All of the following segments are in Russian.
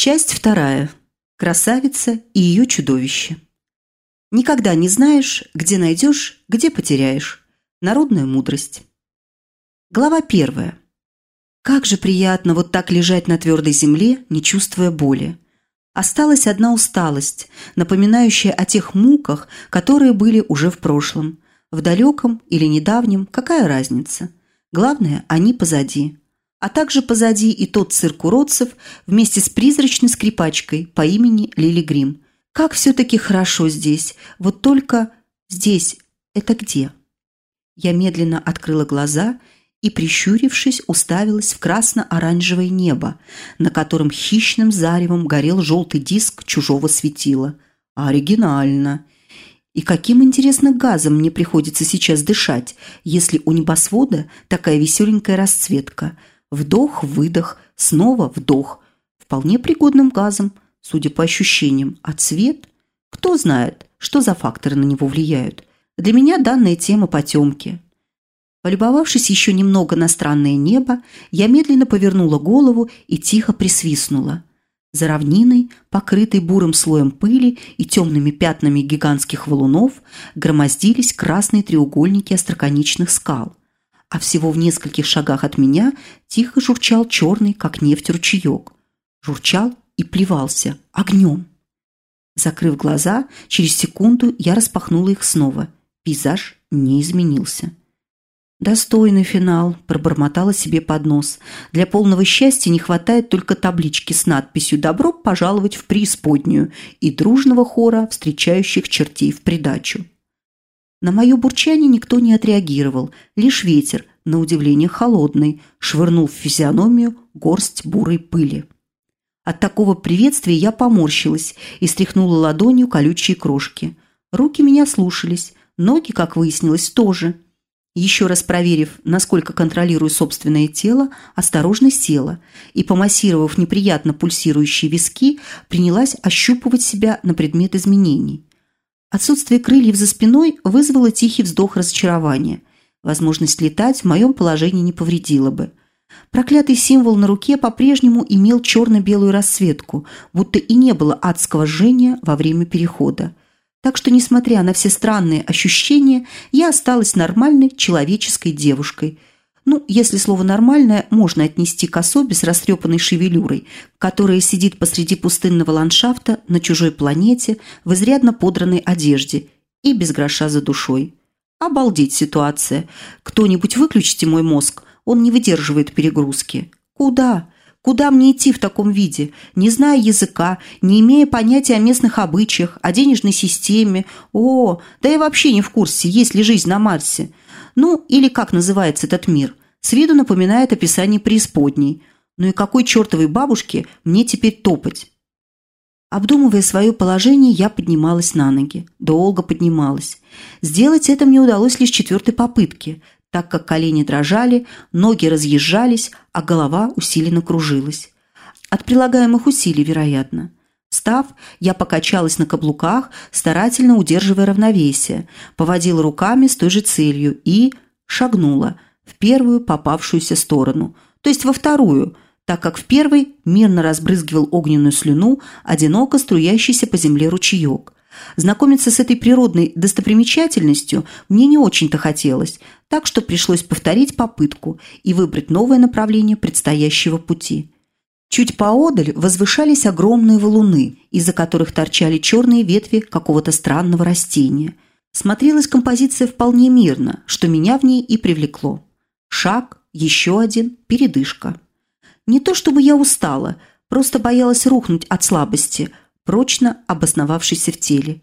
Часть вторая. Красавица и ее чудовище. Никогда не знаешь, где найдешь, где потеряешь. Народная мудрость. Глава первая. Как же приятно вот так лежать на твердой земле, не чувствуя боли. Осталась одна усталость, напоминающая о тех муках, которые были уже в прошлом. В далеком или недавнем, какая разница? Главное, они позади а также позади и тот цирк уродцев вместе с призрачной скрипачкой по имени Лили Грим. Как все-таки хорошо здесь, вот только здесь это где? Я медленно открыла глаза и, прищурившись, уставилась в красно-оранжевое небо, на котором хищным заревом горел желтый диск чужого светила. Оригинально! И каким, интересно, газом мне приходится сейчас дышать, если у небосвода такая веселенькая расцветка – Вдох-выдох, снова вдох. Вполне пригодным газом, судя по ощущениям. А цвет? Кто знает, что за факторы на него влияют. Для меня данная тема потемки. Полюбовавшись еще немного на странное небо, я медленно повернула голову и тихо присвистнула. За равниной, покрытой бурым слоем пыли и темными пятнами гигантских валунов, громоздились красные треугольники остроконечных скал а всего в нескольких шагах от меня тихо журчал черный, как нефть, ручеек. Журчал и плевался огнем. Закрыв глаза, через секунду я распахнула их снова. Пейзаж не изменился. «Достойный финал», – пробормотала себе под нос. «Для полного счастья не хватает только таблички с надписью «Добро пожаловать в преисподнюю» и дружного хора, встречающих чертей в придачу». На мое бурчание никто не отреагировал, лишь ветер, на удивление холодный, швырнул в физиономию горсть бурой пыли. От такого приветствия я поморщилась и стряхнула ладонью колючие крошки. Руки меня слушались, ноги, как выяснилось, тоже. Еще раз проверив, насколько контролирую собственное тело, осторожно села и, помассировав неприятно пульсирующие виски, принялась ощупывать себя на предмет изменений. Отсутствие крыльев за спиной вызвало тихий вздох разочарования. Возможность летать в моем положении не повредила бы. Проклятый символ на руке по-прежнему имел черно-белую расцветку, будто и не было адского жжения во время перехода. Так что, несмотря на все странные ощущения, я осталась нормальной человеческой девушкой – ну, если слово «нормальное» можно отнести к особе с растрепанной шевелюрой, которая сидит посреди пустынного ландшафта на чужой планете в изрядно подранной одежде и без гроша за душой. Обалдеть ситуация. Кто-нибудь выключите мой мозг, он не выдерживает перегрузки. Куда? Куда мне идти в таком виде, не зная языка, не имея понятия о местных обычаях, о денежной системе? О, да я вообще не в курсе, есть ли жизнь на Марсе. Ну, или как называется этот мир. С виду напоминает описание преисподней. Ну и какой чертовой бабушке мне теперь топать? Обдумывая свое положение, я поднималась на ноги. Долго поднималась. Сделать это мне удалось лишь четвертой попытки, так как колени дрожали, ноги разъезжались, а голова усиленно кружилась. От прилагаемых усилий, вероятно. Встав, я покачалась на каблуках, старательно удерживая равновесие, поводила руками с той же целью и шагнула в первую попавшуюся сторону, то есть во вторую, так как в первой мирно разбрызгивал огненную слюну одиноко струящийся по земле ручеек. Знакомиться с этой природной достопримечательностью мне не очень-то хотелось, так что пришлось повторить попытку и выбрать новое направление предстоящего пути – Чуть поодаль возвышались огромные валуны, из-за которых торчали черные ветви какого-то странного растения. Смотрелась композиция вполне мирно, что меня в ней и привлекло. Шаг, еще один, передышка. Не то чтобы я устала, просто боялась рухнуть от слабости, прочно обосновавшейся в теле.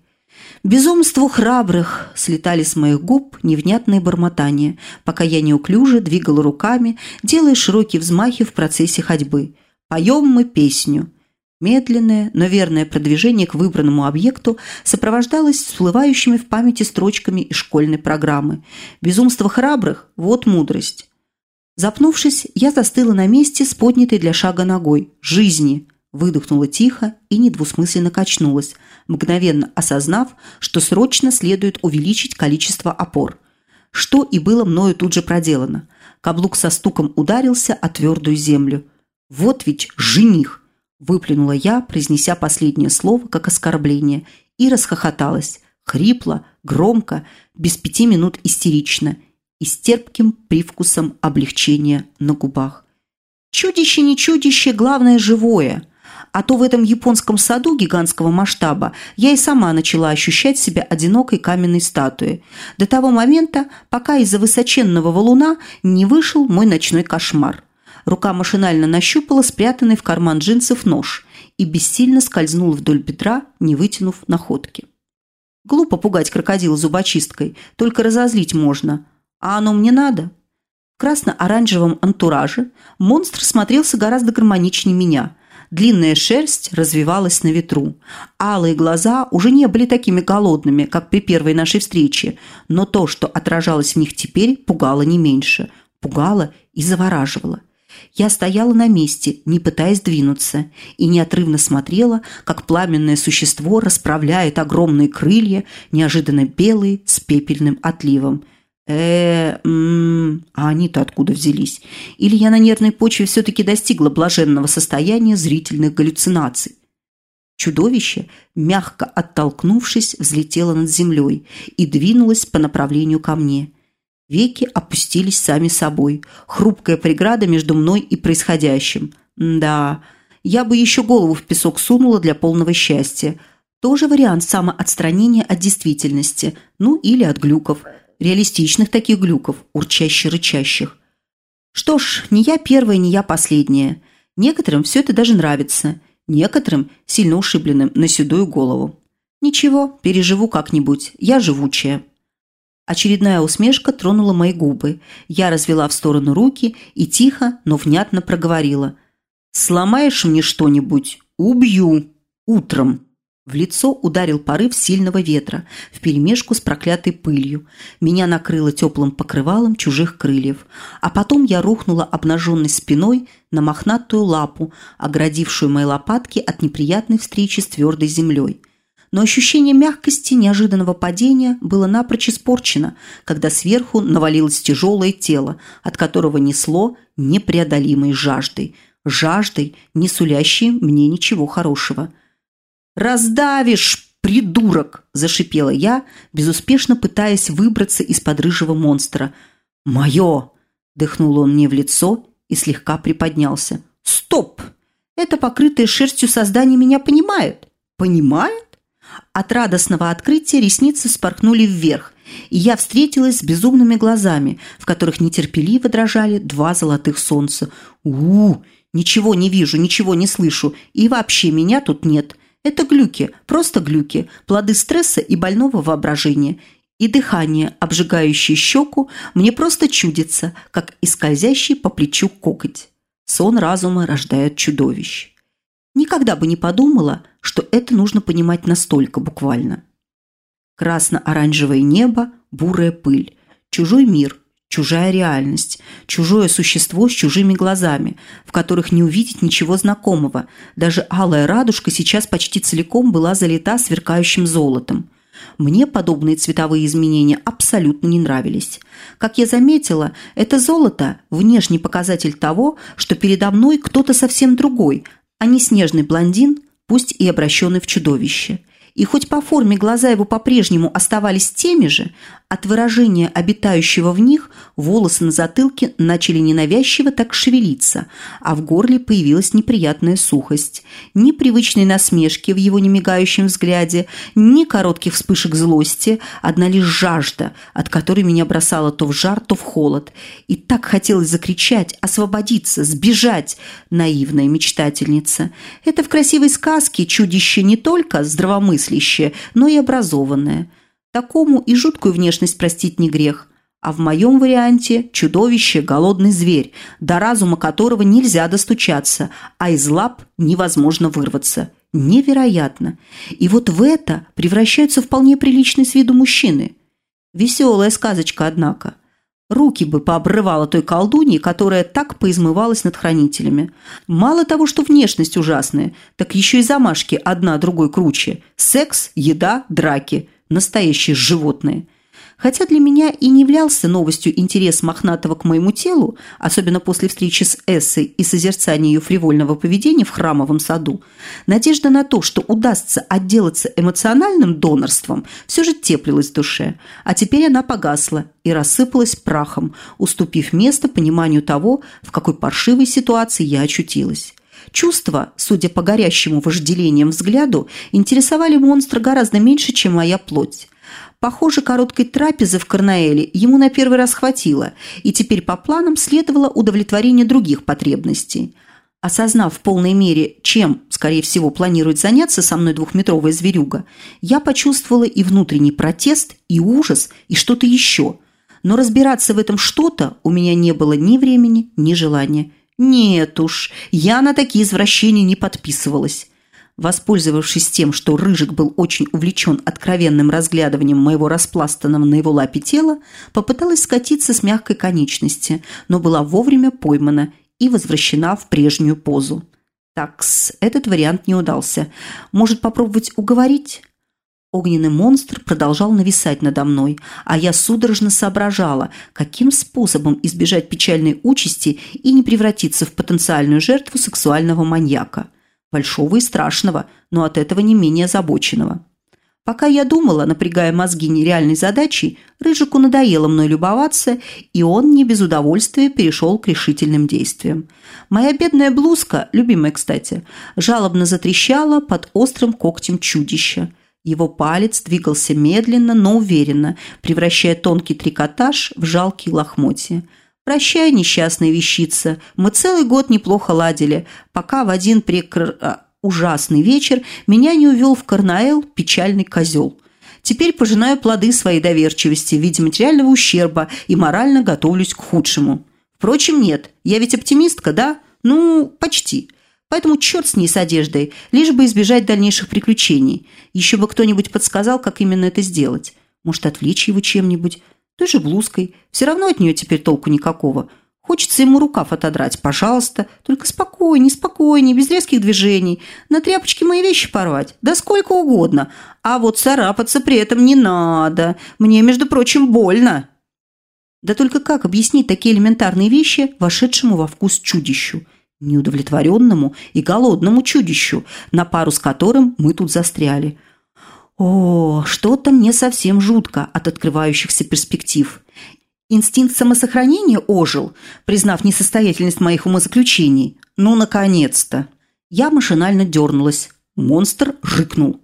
Безумству храбрых слетали с моих губ невнятные бормотания, пока я неуклюже двигала руками, делая широкие взмахи в процессе ходьбы – Поем мы песню. Медленное, но верное продвижение к выбранному объекту сопровождалось всплывающими в памяти строчками из школьной программы. «Безумство храбрых – вот мудрость». Запнувшись, я застыла на месте с поднятой для шага ногой. «Жизни!» Выдохнула тихо и недвусмысленно качнулась, мгновенно осознав, что срочно следует увеличить количество опор. Что и было мною тут же проделано. Каблук со стуком ударился о твердую землю – вот ведь жених! Выплюнула я, произнеся последнее слово как оскорбление, и расхохоталась, хрипло, громко, без пяти минут истерично и с терпким привкусом облегчения на губах. Чудище не чудище, главное живое. А то в этом японском саду гигантского масштаба я и сама начала ощущать себя одинокой каменной статуей. До того момента, пока из-за высоченного валуна не вышел мой ночной кошмар. Рука машинально нащупала спрятанный в карман джинсов нож и бессильно скользнула вдоль бедра, не вытянув находки. Глупо пугать крокодила зубочисткой, только разозлить можно. А оно мне надо? В красно-оранжевом антураже монстр смотрелся гораздо гармоничнее меня. Длинная шерсть развивалась на ветру. Алые глаза уже не были такими голодными, как при первой нашей встрече, но то, что отражалось в них теперь, пугало не меньше. Пугало и завораживало. Я стояла на месте, не пытаясь двинуться, и неотрывно смотрела, как пламенное существо расправляет огромные крылья, неожиданно белые, с пепельным отливом. э м а они-то откуда взялись? Или я на нервной почве все-таки достигла блаженного состояния зрительных галлюцинаций? Чудовище, мягко оттолкнувшись, взлетело над землей и двинулось по направлению ко мне. Веки опустились сами собой. Хрупкая преграда между мной и происходящим. Да, я бы еще голову в песок сунула для полного счастья. Тоже вариант самоотстранения от действительности. Ну, или от глюков. Реалистичных таких глюков, урчаще-рычащих. Что ж, не я первая, не я последняя. Некоторым все это даже нравится. Некоторым, сильно ушибленным, на седую голову. Ничего, переживу как-нибудь. Я живучая. Очередная усмешка тронула мои губы. Я развела в сторону руки и тихо, но внятно проговорила. «Сломаешь мне что-нибудь? Убью! Утром!» В лицо ударил порыв сильного ветра вперемешку с проклятой пылью. Меня накрыло теплым покрывалом чужих крыльев. А потом я рухнула обнаженной спиной на мохнатую лапу, оградившую мои лопатки от неприятной встречи с твердой землей но ощущение мягкости неожиданного падения было напрочь испорчено, когда сверху навалилось тяжелое тело, от которого несло непреодолимой жаждой, жаждой, не сулящей мне ничего хорошего. «Раздавишь, придурок!» – зашипела я, безуспешно пытаясь выбраться из-под рыжего монстра. «Мое!» – дыхнул он мне в лицо и слегка приподнялся. «Стоп! Это покрытое шерстью создание меня понимает!» «Понимает?» От радостного открытия ресницы спорхнули вверх, и я встретилась с безумными глазами, в которых нетерпеливо дрожали два золотых солнца. у, -у Ничего не вижу, ничего не слышу, и вообще меня тут нет. Это глюки, просто глюки, плоды стресса и больного воображения. И дыхание, обжигающее щеку, мне просто чудится, как и скользящий по плечу кокоть. Сон разума рождает чудовищ. Никогда бы не подумала, что это нужно понимать настолько буквально. Красно-оранжевое небо, бурая пыль, чужой мир, чужая реальность, чужое существо с чужими глазами, в которых не увидеть ничего знакомого. Даже алая радужка сейчас почти целиком была залита сверкающим золотом. Мне подобные цветовые изменения абсолютно не нравились. Как я заметила, это золото – внешний показатель того, что передо мной кто-то совсем другой, а не снежный блондин, пусть и обращенный в чудовище. И хоть по форме глаза его по-прежнему оставались теми же, от выражения обитающего в них волосы на затылке начали ненавязчиво так шевелиться, а в горле появилась неприятная сухость. Ни привычной насмешки в его немигающем взгляде, ни коротких вспышек злости, одна лишь жажда, от которой меня бросало то в жар, то в холод. И так хотелось закричать, освободиться, сбежать, наивная мечтательница. Это в красивой сказке чудище не только здравомыслящее, но и образованное – Такому и жуткую внешность простить не грех. А в моем варианте чудовище – голодный зверь, до разума которого нельзя достучаться, а из лап невозможно вырваться. Невероятно. И вот в это превращаются вполне приличный с виду мужчины. Веселая сказочка, однако. Руки бы пообрывала той колдуньи, которая так поизмывалась над хранителями. Мало того, что внешность ужасная, так еще и замашки одна другой круче. Секс, еда, драки – настоящие животные. Хотя для меня и не являлся новостью интерес мохнатого к моему телу, особенно после встречи с Эссой и созерцания ее фривольного поведения в храмовом саду, надежда на то, что удастся отделаться эмоциональным донорством, все же теплилась в душе. А теперь она погасла и рассыпалась прахом, уступив место пониманию того, в какой паршивой ситуации я очутилась. Чувства, судя по горящему вожделением взгляду, интересовали монстра гораздо меньше, чем моя плоть. Похоже, короткой трапезы в Карнаэле ему на первый раз хватило, и теперь по планам следовало удовлетворение других потребностей. Осознав в полной мере, чем, скорее всего, планирует заняться со мной двухметровая зверюга, я почувствовала и внутренний протест, и ужас, и что-то еще. Но разбираться в этом что-то у меня не было ни времени, ни желания. Нет уж, я на такие извращения не подписывалась. Воспользовавшись тем, что Рыжик был очень увлечен откровенным разглядыванием моего распластанного на его лапе тела, попыталась скатиться с мягкой конечности, но была вовремя поймана и возвращена в прежнюю позу. Такс, этот вариант не удался. Может, попробовать уговорить? Огненный монстр продолжал нависать надо мной, а я судорожно соображала, каким способом избежать печальной участи и не превратиться в потенциальную жертву сексуального маньяка большого и страшного, но от этого не менее озабоченного. Пока я думала, напрягая мозги нереальной задачей, Рыжику надоело мной любоваться, и он не без удовольствия перешел к решительным действиям. Моя бедная блузка, любимая, кстати, жалобно затрещала под острым когтем чудища. Его палец двигался медленно, но уверенно, превращая тонкий трикотаж в жалкие лохмотья. «Прощай, несчастная вещица, мы целый год неплохо ладили, пока в один прекр... А, ужасный вечер меня не увел в Карнаэл печальный козел. Теперь пожинаю плоды своей доверчивости в виде материального ущерба и морально готовлюсь к худшему. Впрочем, нет, я ведь оптимистка, да? Ну, почти». Поэтому черт с ней с одеждой, лишь бы избежать дальнейших приключений. Еще бы кто-нибудь подсказал, как именно это сделать. Может, отвлечь его чем-нибудь той же блузкой. Все равно от нее теперь толку никакого. Хочется ему рукав отодрать, пожалуйста. Только спокойней, спокойней, без резких движений. На тряпочке мои вещи порвать. Да сколько угодно. А вот царапаться при этом не надо. Мне, между прочим, больно. Да только как объяснить такие элементарные вещи вошедшему во вкус чудищу? Неудовлетворенному и голодному чудищу, на пару с которым мы тут застряли – о, что-то мне совсем жутко от открывающихся перспектив. Инстинкт самосохранения ожил, признав несостоятельность моих умозаключений. Ну, наконец-то! Я машинально дернулась. Монстр рыкнул.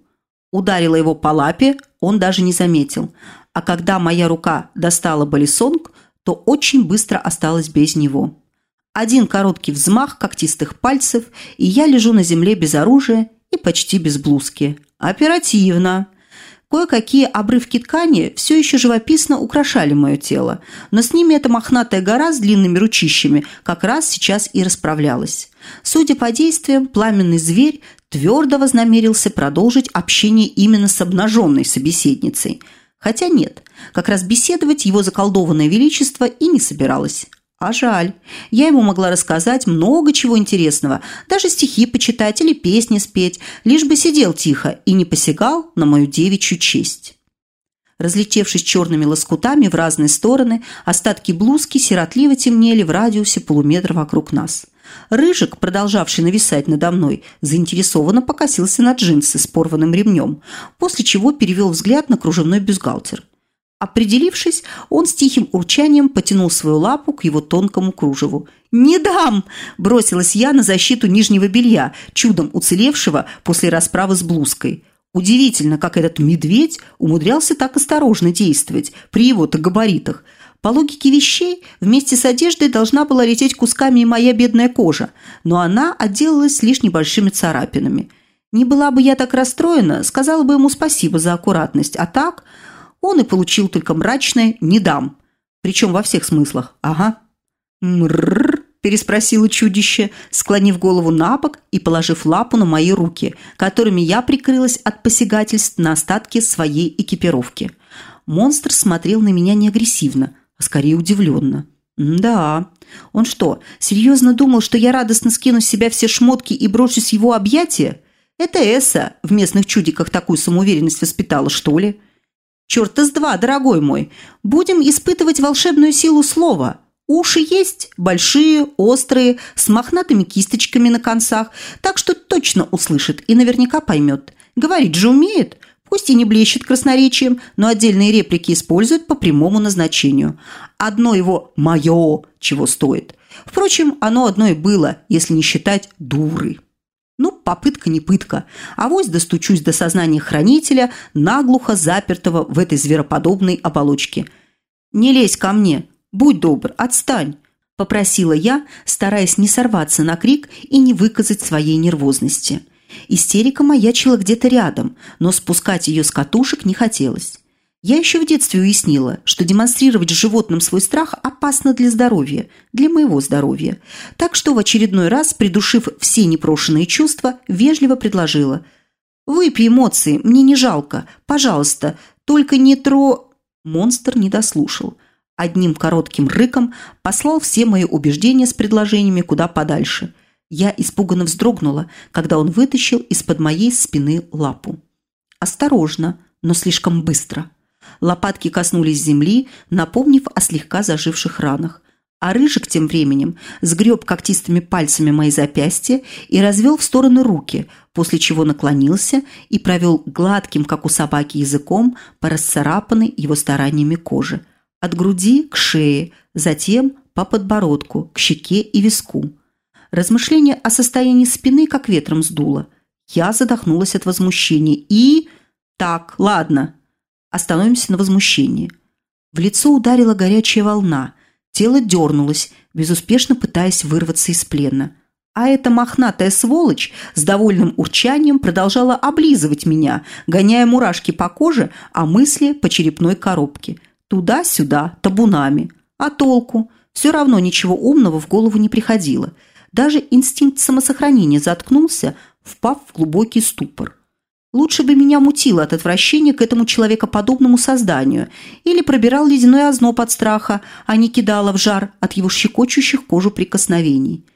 Ударила его по лапе, он даже не заметил. А когда моя рука достала балисонг, то очень быстро осталась без него. Один короткий взмах когтистых пальцев, и я лежу на земле без оружия и почти без блузки. Оперативно. Кое-какие обрывки ткани все еще живописно украшали мое тело, но с ними эта мохнатая гора с длинными ручищами как раз сейчас и расправлялась. Судя по действиям, пламенный зверь твердо вознамерился продолжить общение именно с обнаженной собеседницей. Хотя нет, как раз беседовать его заколдованное величество и не собиралось. А жаль. Я ему могла рассказать много чего интересного, даже стихи почитать или песни спеть, лишь бы сидел тихо и не посягал на мою девичью честь. Разлетевшись черными лоскутами в разные стороны, остатки блузки сиротливо темнели в радиусе полуметра вокруг нас. Рыжик, продолжавший нависать надо мной, заинтересованно покосился на джинсы с порванным ремнем, после чего перевел взгляд на кружевной бюстгальтер. Определившись, он с тихим урчанием потянул свою лапу к его тонкому кружеву. «Не дам!» – бросилась я на защиту нижнего белья, чудом уцелевшего после расправы с блузкой. Удивительно, как этот медведь умудрялся так осторожно действовать при его-то габаритах. По логике вещей, вместе с одеждой должна была лететь кусками и моя бедная кожа, но она отделалась лишь небольшими царапинами. Не была бы я так расстроена, сказала бы ему спасибо за аккуратность, а так – он и получил только мрачное «не дам». Причем во всех смыслах. Ага. «Мрррр», – переспросило чудище, склонив голову на бок и положив лапу на мои руки, которыми я прикрылась от посягательств на остатки своей экипировки. Монстр смотрел на меня не агрессивно, а скорее удивленно. «Да. Он что, серьезно думал, что я радостно скину с себя все шмотки и брошусь в его объятия? Это Эсса в местных чудиках такую самоуверенность воспитала, что ли?» Черт с два, дорогой мой. Будем испытывать волшебную силу слова. Уши есть, большие, острые, с мохнатыми кисточками на концах, так что точно услышит и наверняка поймет. Говорить же умеет, пусть и не блещет красноречием, но отдельные реплики использует по прямому назначению. Одно его «моё» чего стоит. Впрочем, оно одно и было, если не считать дуры. Попытка не пытка. А вось достучусь до сознания хранителя, наглухо запертого в этой звероподобной оболочке. «Не лезь ко мне! Будь добр, отстань!» – попросила я, стараясь не сорваться на крик и не выказать своей нервозности. Истерика маячила где-то рядом, но спускать ее с катушек не хотелось. Я еще в детстве уяснила, что демонстрировать животным свой страх опасно для здоровья, для моего здоровья. Так что в очередной раз, придушив все непрошенные чувства, вежливо предложила. «Выпей эмоции, мне не жалко. Пожалуйста, только не тро...» Монстр не дослушал. Одним коротким рыком послал все мои убеждения с предложениями куда подальше. Я испуганно вздрогнула, когда он вытащил из-под моей спины лапу. Осторожно, но слишком быстро – Лопатки коснулись земли, напомнив о слегка заживших ранах. А Рыжик тем временем сгреб когтистыми пальцами мои запястья и развел в стороны руки, после чего наклонился и провел гладким, как у собаки, языком по расцарапанной его стараниями коже. От груди к шее, затем по подбородку, к щеке и виску. Размышление о состоянии спины как ветром сдуло. Я задохнулась от возмущения и... Так, ладно, Остановимся на возмущении. В лицо ударила горячая волна. Тело дернулось, безуспешно пытаясь вырваться из плена. А эта мохнатая сволочь с довольным урчанием продолжала облизывать меня, гоняя мурашки по коже, а мысли по черепной коробке. Туда-сюда, табунами. А толку? Все равно ничего умного в голову не приходило. Даже инстинкт самосохранения заткнулся, впав в глубокий ступор. Лучше бы меня мутило от отвращения к этому человекоподобному созданию или пробирал ледяной озноб от страха, а не кидало в жар от его щекочущих кожу прикосновений.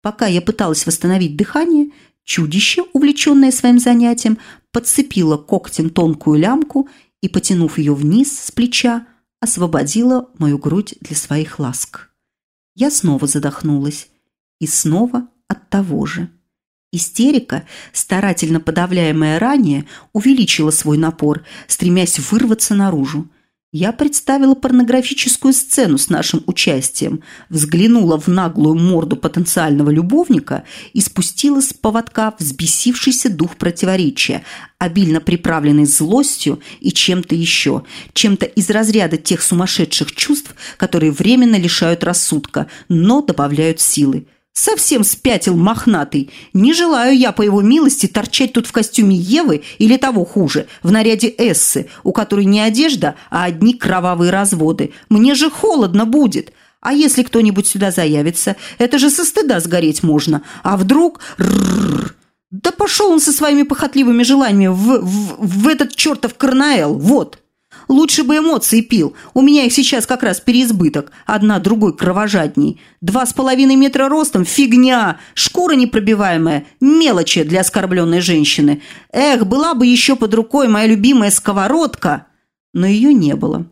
Пока я пыталась восстановить дыхание, чудище, увлеченное своим занятием, подцепило когтем тонкую лямку и, потянув ее вниз с плеча, освободило мою грудь для своих ласк. Я снова задохнулась. И снова от того же. Истерика, старательно подавляемая ранее, увеличила свой напор, стремясь вырваться наружу. Я представила порнографическую сцену с нашим участием, взглянула в наглую морду потенциального любовника и спустила с поводка взбесившийся дух противоречия, обильно приправленный злостью и чем-то еще, чем-то из разряда тех сумасшедших чувств, которые временно лишают рассудка, но добавляют силы. Совсем спятил мохнатый. Не желаю я, по его милости, торчать тут в костюме Евы или того хуже, в наряде Эссы, у которой не одежда, а одни кровавые разводы. Мне же холодно будет. А если кто-нибудь сюда заявится, это же со стыда сгореть можно. А вдруг... Да пошел он со своими похотливыми желаниями в, в, в этот чертов Карнаэл, вот!» Лучше бы эмоции пил. У меня их сейчас как раз переизбыток. Одна другой кровожадней. Два с половиной метра ростом – фигня. Шкура непробиваемая. Мелочи для оскорбленной женщины. Эх, была бы еще под рукой моя любимая сковородка. Но ее не было.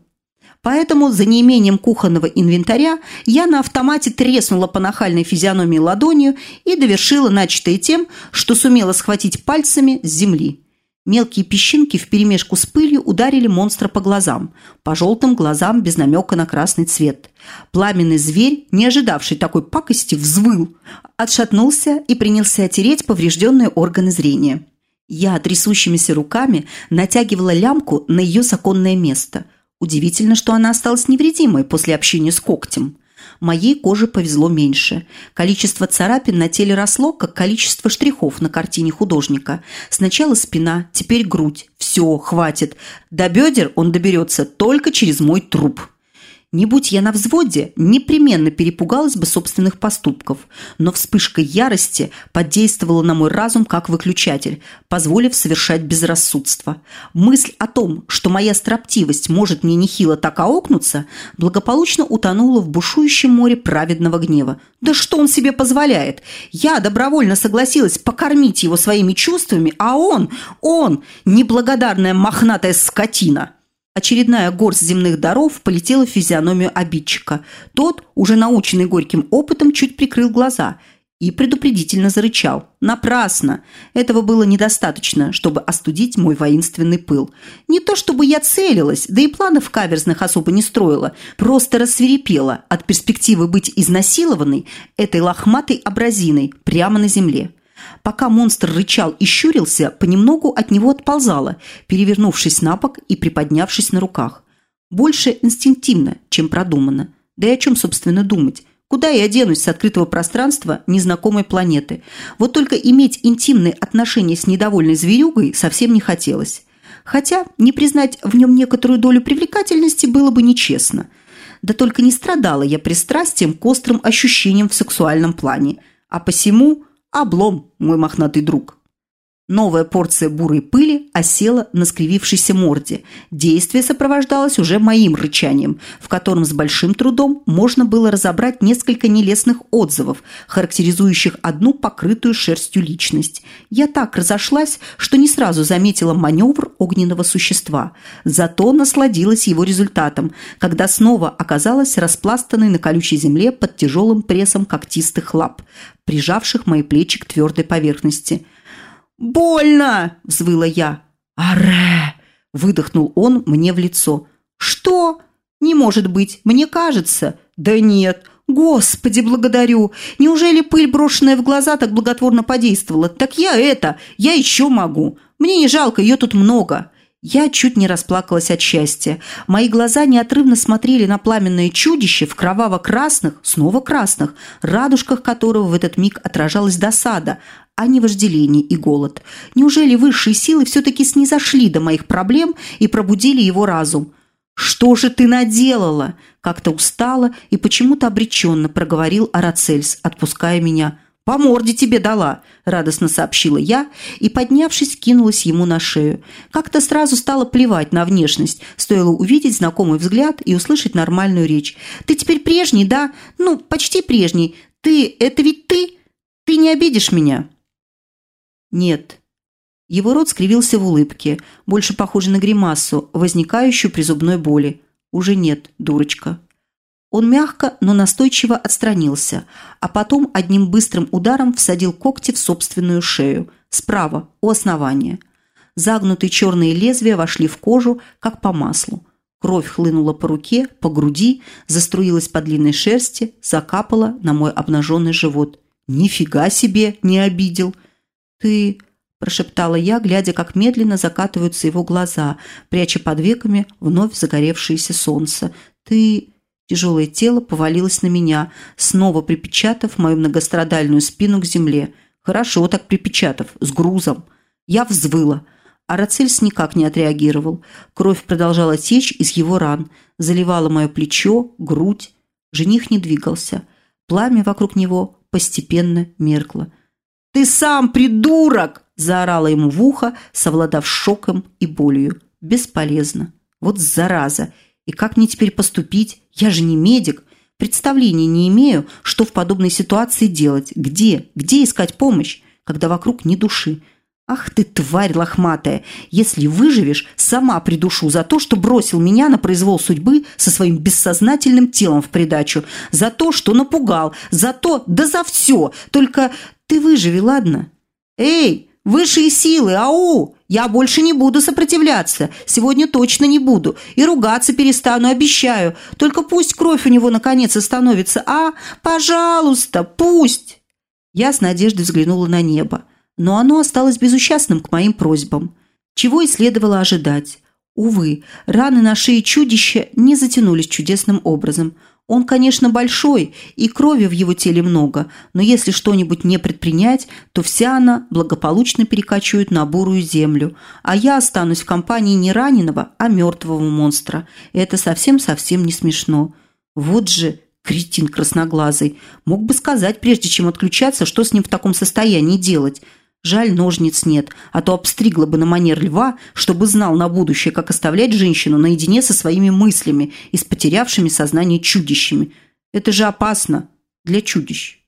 Поэтому за неимением кухонного инвентаря я на автомате треснула по нахальной физиономии ладонью и довершила начатое тем, что сумела схватить пальцами с земли. Мелкие песчинки вперемешку с пылью ударили монстра по глазам, по желтым глазам без намека на красный цвет. Пламенный зверь, не ожидавший такой пакости, взвыл, отшатнулся и принялся отереть поврежденные органы зрения. Я трясущимися руками натягивала лямку на ее законное место. Удивительно, что она осталась невредимой после общения с когтем. Моей коже повезло меньше. Количество царапин на теле росло, как количество штрихов на картине художника. Сначала спина, теперь грудь. Все, хватит. До бедер он доберется только через мой труп. Не будь я на взводе, непременно перепугалась бы собственных поступков, но вспышка ярости подействовала на мой разум как выключатель, позволив совершать безрассудство. Мысль о том, что моя строптивость может мне нехило так аукнуться, благополучно утонула в бушующем море праведного гнева. Да что он себе позволяет? Я добровольно согласилась покормить его своими чувствами, а он, он, неблагодарная мохнатая скотина. Очередная горсть земных даров полетела в физиономию обидчика. Тот, уже наученный горьким опытом, чуть прикрыл глаза и предупредительно зарычал. Напрасно! Этого было недостаточно, чтобы остудить мой воинственный пыл. Не то чтобы я целилась, да и планов каверзных особо не строила, просто рассверепела от перспективы быть изнасилованной этой лохматой абразиной прямо на земле. Пока монстр рычал и щурился, понемногу от него отползала, перевернувшись на бок и приподнявшись на руках. Больше инстинктивно, чем продуманно. Да и о чем, собственно, думать? Куда я денусь с открытого пространства незнакомой планеты? Вот только иметь интимные отношения с недовольной зверюгой совсем не хотелось. Хотя не признать в нем некоторую долю привлекательности было бы нечестно. Да только не страдала я пристрастием к острым ощущениям в сексуальном плане. А посему Облом, мой мохнатый друг. Новая порция бурой пыли осела на скривившейся морде. Действие сопровождалось уже моим рычанием, в котором с большим трудом можно было разобрать несколько нелестных отзывов, характеризующих одну покрытую шерстью личность. Я так разошлась, что не сразу заметила маневр огненного существа. Зато насладилась его результатом, когда снова оказалась распластанной на колючей земле под тяжелым прессом когтистых лап, прижавших мои плечи к твердой поверхности – «Больно!» – взвыла я. «Аре!» – выдохнул он мне в лицо. «Что? Не может быть, мне кажется». «Да нет, Господи, благодарю! Неужели пыль, брошенная в глаза, так благотворно подействовала? Так я это, я еще могу. Мне не жалко, ее тут много. Я чуть не расплакалась от счастья. Мои глаза неотрывно смотрели на пламенное чудище в кроваво-красных, снова красных, радужках которого в этот миг отражалась досада, а не вожделение и голод. Неужели высшие силы все-таки снизошли до моих проблем и пробудили его разум? «Что же ты наделала?» Как-то устало и почему-то обреченно проговорил Арацельс, отпуская меня – «По морде тебе дала», – радостно сообщила я и, поднявшись, кинулась ему на шею. Как-то сразу стало плевать на внешность. Стоило увидеть знакомый взгляд и услышать нормальную речь. «Ты теперь прежний, да? Ну, почти прежний. Ты – это ведь ты? Ты не обидишь меня?» «Нет». Его рот скривился в улыбке, больше похожей на гримасу, возникающую при зубной боли. «Уже нет, дурочка». Он мягко, но настойчиво отстранился, а потом одним быстрым ударом всадил когти в собственную шею, справа, у основания. Загнутые черные лезвия вошли в кожу, как по маслу. Кровь хлынула по руке, по груди, заструилась по длинной шерсти, закапала на мой обнаженный живот. «Нифига себе не обидел!» «Ты...» – прошептала я, глядя, как медленно закатываются его глаза, пряча под веками вновь загоревшееся солнце. «Ты...» Тяжелое тело повалилось на меня, снова припечатав мою многострадальную спину к земле. Хорошо так припечатав, с грузом. Я взвыла. Арацельс никак не отреагировал. Кровь продолжала течь из его ран, заливала мое плечо, грудь. Жених не двигался. Пламя вокруг него постепенно меркло. «Ты сам придурок!» – заорала ему в ухо, совладав шоком и болью. «Бесполезно. Вот зараза! И как мне теперь поступить? Я же не медик. Представления не имею, что в подобной ситуации делать. Где? Где искать помощь, когда вокруг ни души? Ах ты, тварь лохматая! Если выживешь, сама придушу за то, что бросил меня на произвол судьбы со своим бессознательным телом в придачу. За то, что напугал. За то, да за все. Только ты выживи, ладно? Эй, высшие силы, ау! Я больше не буду сопротивляться. Сегодня точно не буду. И ругаться перестану, обещаю. Только пусть кровь у него наконец остановится. А, пожалуйста, пусть!» Я с надеждой взглянула на небо. Но оно осталось безучастным к моим просьбам. Чего и следовало ожидать. Увы, раны на шее чудища не затянулись чудесным образом – он, конечно, большой, и крови в его теле много, но если что-нибудь не предпринять, то вся она благополучно перекочует на бурую землю, а я останусь в компании не раненого, а мертвого монстра. Это совсем-совсем не смешно. Вот же кретин красноглазый. Мог бы сказать, прежде чем отключаться, что с ним в таком состоянии делать – Жаль, ножниц нет, а то обстригла бы на манер льва, чтобы знал на будущее, как оставлять женщину наедине со своими мыслями и с потерявшими сознание чудищами. Это же опасно для чудищ.